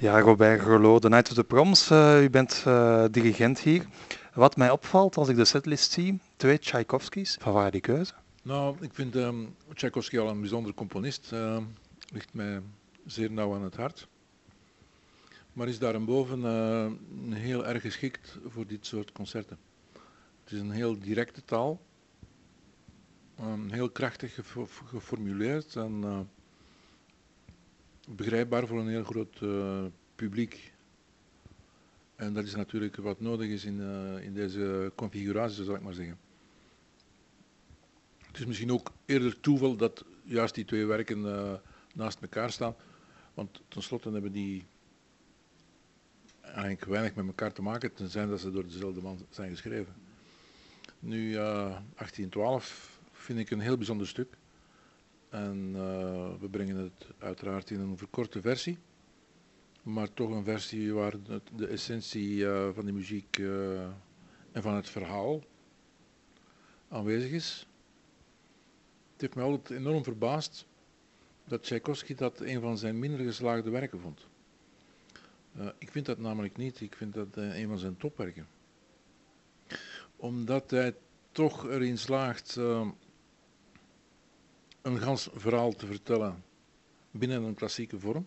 Ja, Robert Grolot, The Night of the Proms. Uh, u bent uh, dirigent hier. Wat mij opvalt als ik de setlist zie, twee Tchaikovskis. Van waar die keuze? Nou, ik vind um, Tchaikovsky al een bijzonder componist. Uh, ligt mij zeer nauw aan het hart. Maar is daarboven uh, heel erg geschikt voor dit soort concerten. Het is een heel directe taal. Um, heel krachtig geformuleerd en begrijpbaar voor een heel groot uh, publiek. En dat is natuurlijk wat nodig is in, uh, in deze configuratie, zal ik maar zeggen. Het is misschien ook eerder toeval dat juist die twee werken uh, naast elkaar staan. Want tenslotte hebben die eigenlijk weinig met elkaar te maken, tenzij dat ze door dezelfde man zijn geschreven. Nu, uh, 1812 vind ik een heel bijzonder stuk. En uh, we brengen het uiteraard in een verkorte versie. Maar toch een versie waar de essentie uh, van de muziek uh, en van het verhaal aanwezig is. Het heeft mij altijd enorm verbaasd dat Tchaikovsky dat een van zijn minder geslaagde werken vond. Ik vind dat namelijk niet. Ik vind dat een van zijn topwerken. Omdat hij toch erin slaagt een gans verhaal te vertellen binnen een klassieke vorm.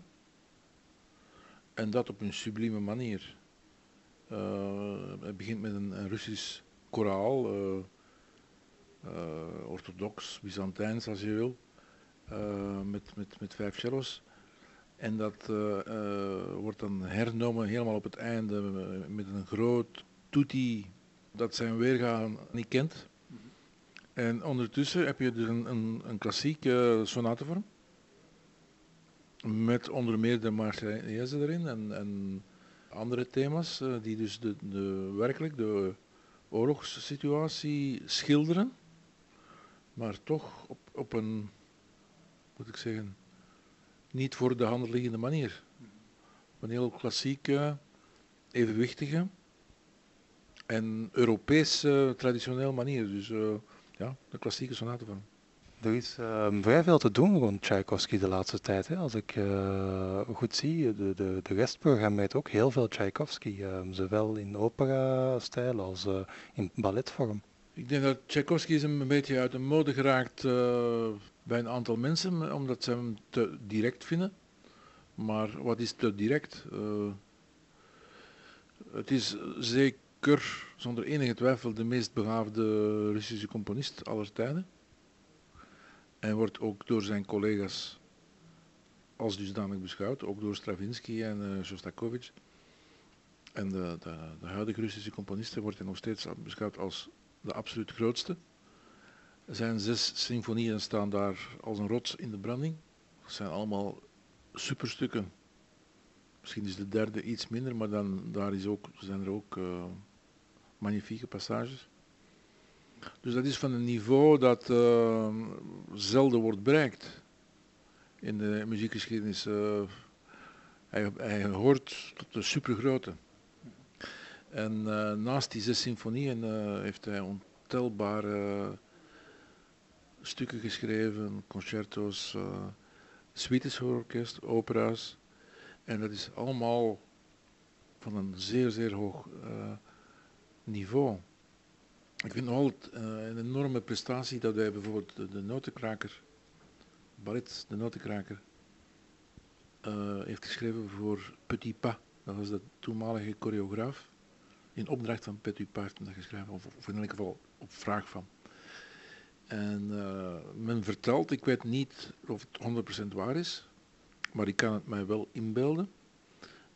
En dat op een sublieme manier. Uh, het begint met een, Russisch koraal, uh, uh, orthodox, Byzantijns als je wil, met, met, met vijf cellos. En dat wordt dan hernomen helemaal op het einde met een groot tutti dat zijn weergaan niet kent. En ondertussen heb je een, een, een klassieke sonatevorm. Met onder meer de Marseillaise erin en, en andere thema's uh, die dus de, de, werkelijk de oorlogssituatie schilderen. Maar toch op, op een, moet ik zeggen, niet voor de hand liggende manier. Op een heel klassieke, evenwichtige en Europese traditioneel manier. Dus uh, ja, de klassieke sonatevorm. Er is uh, vrij veel te doen rond Tchaikovsky de laatste tijd. Hè. Als ik uh, goed zie, de, de, de rest programmeert ook heel veel Tchaikovsky, uh, zowel in opera-stijl als uh, in balletvorm. Ik denk dat Tchaikovsky is een beetje uit de mode geraakt bij een aantal mensen, omdat ze hem te direct vinden. Maar wat is te direct? het is zeker, zonder enige twijfel, de meest begaafde Russische componist aller tijden. En wordt ook door zijn collega's als dusdanig beschouwd, ook door Stravinsky en uh, Shostakovich. En de, de, de, huidige Russische componisten wordt hij nog steeds beschouwd als de absoluut grootste. Zijn zes symfonieën staan daar als een rots in de branding. Dat zijn allemaal superstukken. Misschien is de derde iets minder, maar dan, daar is ook, zijn er ook uh, magnifieke passages. Dus dat is van een niveau dat uh, zelden wordt bereikt in de muziekgeschiedenis. Uh, hij, hoort tot de supergrote. En uh, naast die zes symfonieën heeft hij ontelbare stukken geschreven, concerto's, suites voor orkest, opera's. En dat is allemaal van een zeer, zeer hoog niveau. Ik vind altijd uh, een enorme prestatie dat wij bijvoorbeeld de, notenkraker, Ballet, de notenkraker, uh, heeft geschreven voor Petit Pas. Dat was de toenmalige choreograaf. In opdracht van Petit Pas heeft dat geschreven, of, in elk geval op vraag van. En uh, men vertelt, ik weet niet of het 100% waar is, maar ik kan het mij wel inbeelden,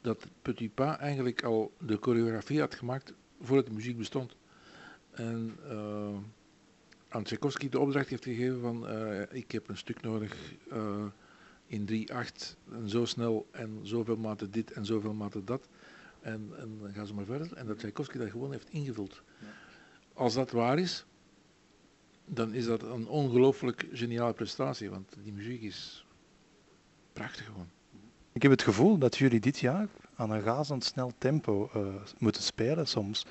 dat Petit Pas eigenlijk al de choreografie had gemaakt voordat de muziek bestond. En uh, aan Tchaikovsky de opdracht heeft gegeven van uh, ik heb een stuk nodig uh, in 3-8 en zo snel en zoveel maten dit en zoveel maten dat. En, en dan gaan ze maar verder. En dat Tchaikovsky dat gewoon heeft ingevuld. Ja. Als dat waar is, dan is dat een ongelooflijk geniale prestatie, want die muziek is prachtig gewoon. Ik heb het gevoel dat jullie dit jaar aan een razendsnel tempo uh, moeten spelen soms.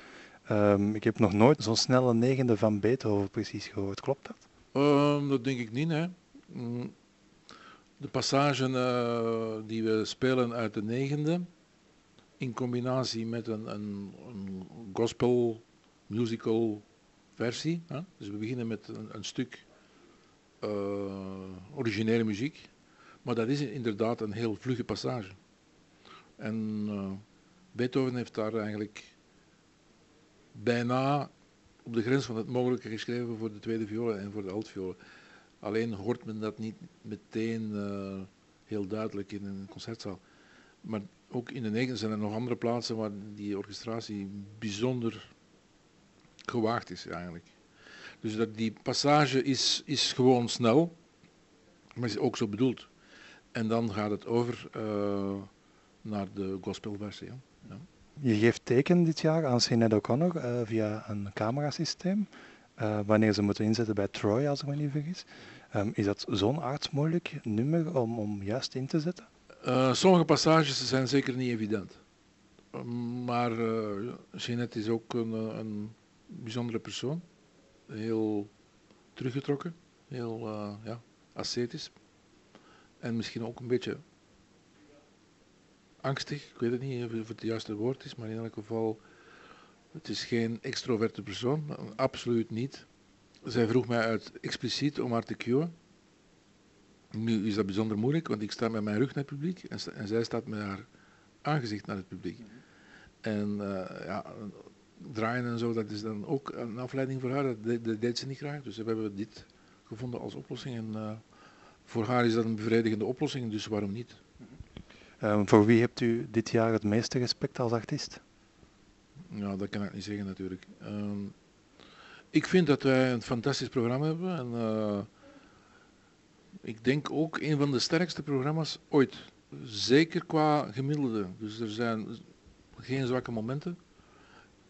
Um, ik heb nog nooit zo'n snelle negende van Beethoven precies gehoord. Klopt dat? Um, dat denk ik niet. Hè. Mm. De passagen uh, die we spelen uit de negende in combinatie met een, een, een gospel musical versie. Hè? Dus we beginnen met een, een stuk uh, originele muziek, maar dat is inderdaad een heel vlugge passage. En uh, Beethoven heeft daar eigenlijk bijna op de grens van het mogelijke geschreven voor de tweede violen en voor de altviolen. Alleen hoort men dat niet meteen uh, heel duidelijk in een concertzaal. Maar ook in de negen zijn er nog andere plaatsen waar die orchestratie bijzonder gewaagd is eigenlijk. Dus dat die passage is, is gewoon snel, maar is ook zo bedoeld. En dan gaat het over uh, naar de gospelversie. Ja. Je geeft teken dit jaar aan Sinead O'Connor uh, via een camerasysteem. Uh, wanneer ze moeten inzetten bij Troy, als ik me niet vergis. Um, is dat zo'n aardsmoeilijk nummer om, om juist in te zetten? Uh, sommige passages zijn zeker niet evident. maar uh, Jeanette is ook een, een, bijzondere persoon. Heel teruggetrokken, heel uh, ja, ascetisch. En misschien ook een beetje angstig. Ik weet het niet of het het juiste woord is, maar in elk geval, het is geen extroverte persoon. Absoluut niet. Zij vroeg mij uit expliciet om haar te cueën. Nu is dat bijzonder moeilijk, want ik sta met mijn rug naar het publiek en, zij staat met haar aangezicht naar het publiek. En uh, ja, draaien en zo, dat is dan ook een afleiding voor haar. Dat, de, dat deed ze niet graag. Dus we hebben dit gevonden als oplossing. En uh, voor haar is dat een bevredigende oplossing, dus waarom niet? Um, voor wie hebt u dit jaar het meeste respect als artiest? Ja, dat kan ik niet zeggen natuurlijk. Um, ik vind dat wij een fantastisch programma hebben. En, uh, ik denk ook een van de sterkste programma's ooit. Zeker qua gemiddelde. Dus er zijn geen zwakke momenten.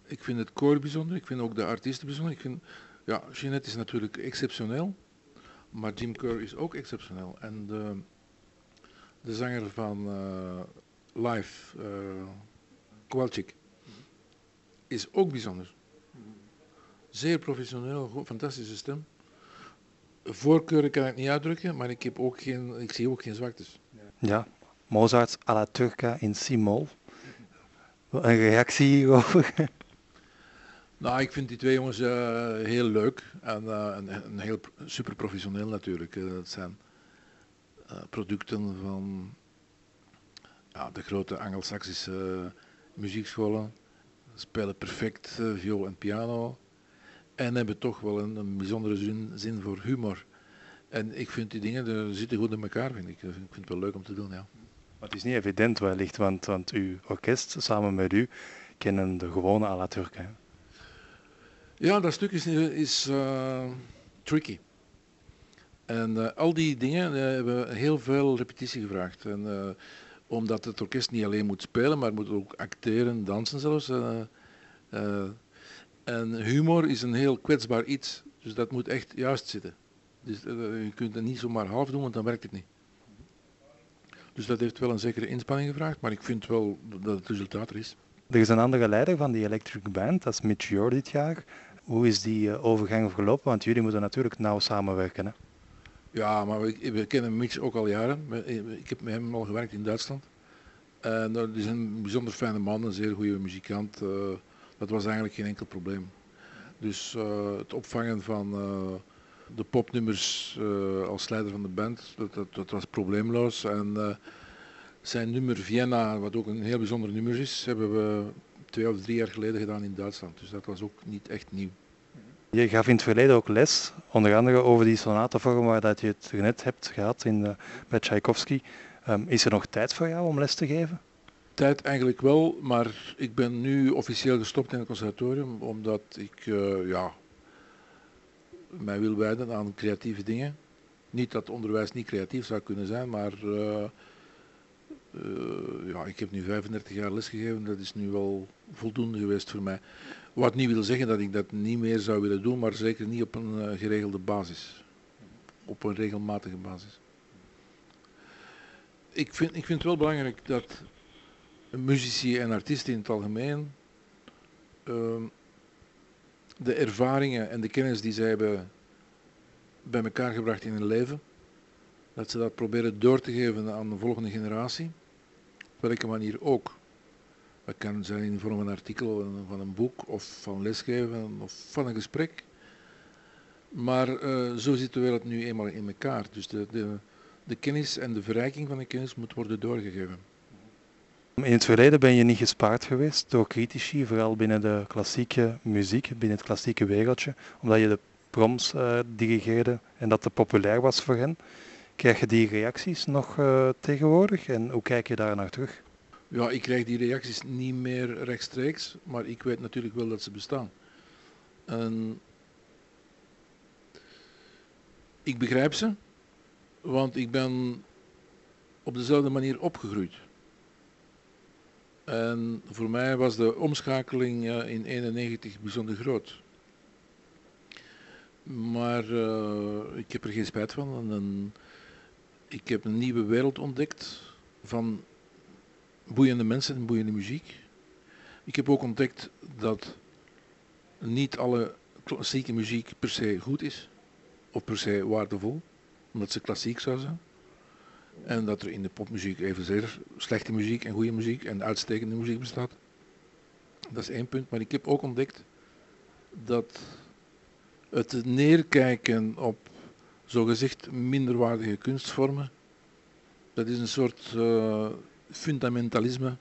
Ik vind het koor bijzonder. Ik vind ook de artiesten bijzonder. Ik vind, ja, Jeanette is natuurlijk exceptioneel. Maar Jim Kerr is ook exceptioneel. En de zanger van uh, Live, uh, Kowalczyk, is ook bijzonder. Zeer professioneel, fantastische stem. Voorkeuren kan ik niet uitdrukken, maar ik, heb ook geen, ik zie ook geen zwaktes. Ja, Mozart à la Turca in C-mol. Een reactie hierover? Nou, ik vind die twee jongens uh, heel leuk en, uh, en, en, heel super professioneel natuurlijk. Uh, dat zijn producten van ja, de grote Anglo-Saxische muziekscholen. Spelen perfect viool en piano. En hebben toch wel een, een bijzondere zin, zin, voor humor. En ik vind die dingen, die zitten goed in elkaar, vind ik. Ik vind het wel leuk om te doen, ja. Maar het is niet evident wellicht, want, want uw orkest samen met u kennen de gewone à la Turk, hè? Ja, dat stuk is, is uh, tricky. En uh, al die dingen uh, hebben heel veel repetitie gevraagd. En, omdat het orkest niet alleen moet spelen, maar moet ook acteren, dansen zelfs. En humor is een heel kwetsbaar iets. Dus dat moet echt juist zitten. Dus je kunt het niet zomaar half doen, want dan werkt het niet. Dus dat heeft wel een zekere inspanning gevraagd, maar ik vind wel dat het resultaat er is. Er is een andere leider van die Electric Band, dat is Mitch Jor dit jaar. Hoe is die overgang verlopen? Want jullie moeten natuurlijk nauw samenwerken. Hè? Ja, maar we, we, kennen Mitch ook al jaren. Ik heb met hem al gewerkt in Duitsland. En dat is een bijzonder fijne man, een zeer goede muzikant. Uh, dat was eigenlijk geen enkel probleem. Dus uh, het opvangen van de popnummers als leider van de band, dat, dat, dat was probleemloos. En zijn nummer Vienna, wat ook een heel bijzonder nummer is, hebben we twee of drie jaar geleden gedaan in Duitsland. Dus dat was ook niet echt nieuw. Je gaf in het verleden ook les, onder andere over die sonatenvorm waar dat je het net hebt gehad in, bij Tchaikovsky. Um, is er nog tijd voor jou om les te geven? tijd eigenlijk wel, maar ik ben nu officieel gestopt in het conservatorium omdat ik uh, ja, mij wil wijden aan creatieve dingen. Niet dat onderwijs niet creatief zou kunnen zijn, maar uh, ja, ik heb nu 35 jaar lesgegeven, dat is nu wel voldoende geweest voor mij. Wat niet wil zeggen dat ik dat niet meer zou willen doen, maar zeker niet op een geregelde basis. Op een regelmatige basis. Ik vind, ik vind het wel belangrijk dat muzici en artiesten in het algemeen uh, de ervaringen en de kennis die zij hebben bij elkaar gebracht in hun leven, dat ze dat proberen door te geven aan de volgende generatie, op welke manier ook. Dat kan zijn in vorm van een artikel, van een boek of van lesgeven of van een gesprek. Maar uh, zo zit de wereld nu eenmaal in elkaar. Dus de, de, de kennis en de verrijking van de kennis moet worden doorgegeven. In het verleden ben je niet gespaard geweest door critici, vooral binnen de klassieke muziek, binnen het klassieke wereldje, omdat je de proms uh, dirigeerde en dat te populair was voor hen. Krijg je die reacties nog uh, tegenwoordig en hoe kijk je daar naar terug? Ja, ik krijg die reacties niet meer rechtstreeks, maar ik weet natuurlijk wel dat ze bestaan. En ik begrijp ze, want ik ben op dezelfde manier opgegroeid. En voor mij was de omschakeling in 1991 bijzonder groot. Maar uh, ik heb er geen spijt van. En, ik heb een nieuwe wereld ontdekt van boeiende mensen en boeiende muziek. Ik heb ook ontdekt dat niet alle klassieke muziek per se goed is of per se waardevol, omdat ze klassiek zou zijn. En dat er in de popmuziek evenzeer slechte muziek en goede muziek en uitstekende muziek bestaat. Dat is één punt. Maar ik heb ook ontdekt dat het neerkijken op zogezegd minderwaardige kunstvormen, dat is een soort uh, fundamentalisme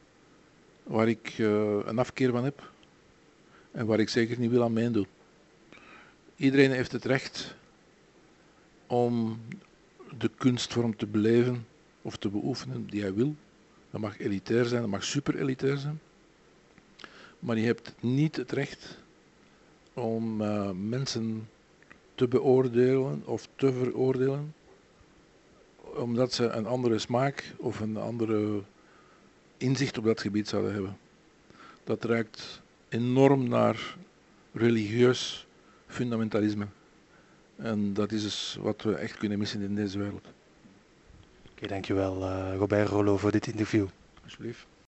waar ik uh, een afkeer van heb en waar ik zeker niet wil aan meedoen. Iedereen heeft het recht om de kunstvorm te beleven of te beoefenen die hij wil. Dat mag elitair zijn, dat mag super elitair zijn. Maar je hebt niet het recht om uh, mensen te beoordelen of te veroordelen omdat ze een andere smaak of een andere inzicht op dat gebied zouden hebben. Dat ruikt enorm naar religieus fundamentalisme. En dat is dus wat we echt kunnen missen in deze wereld. Oké, okay, dankjewel uh, Robert Rollo voor dit interview. Alsjeblieft.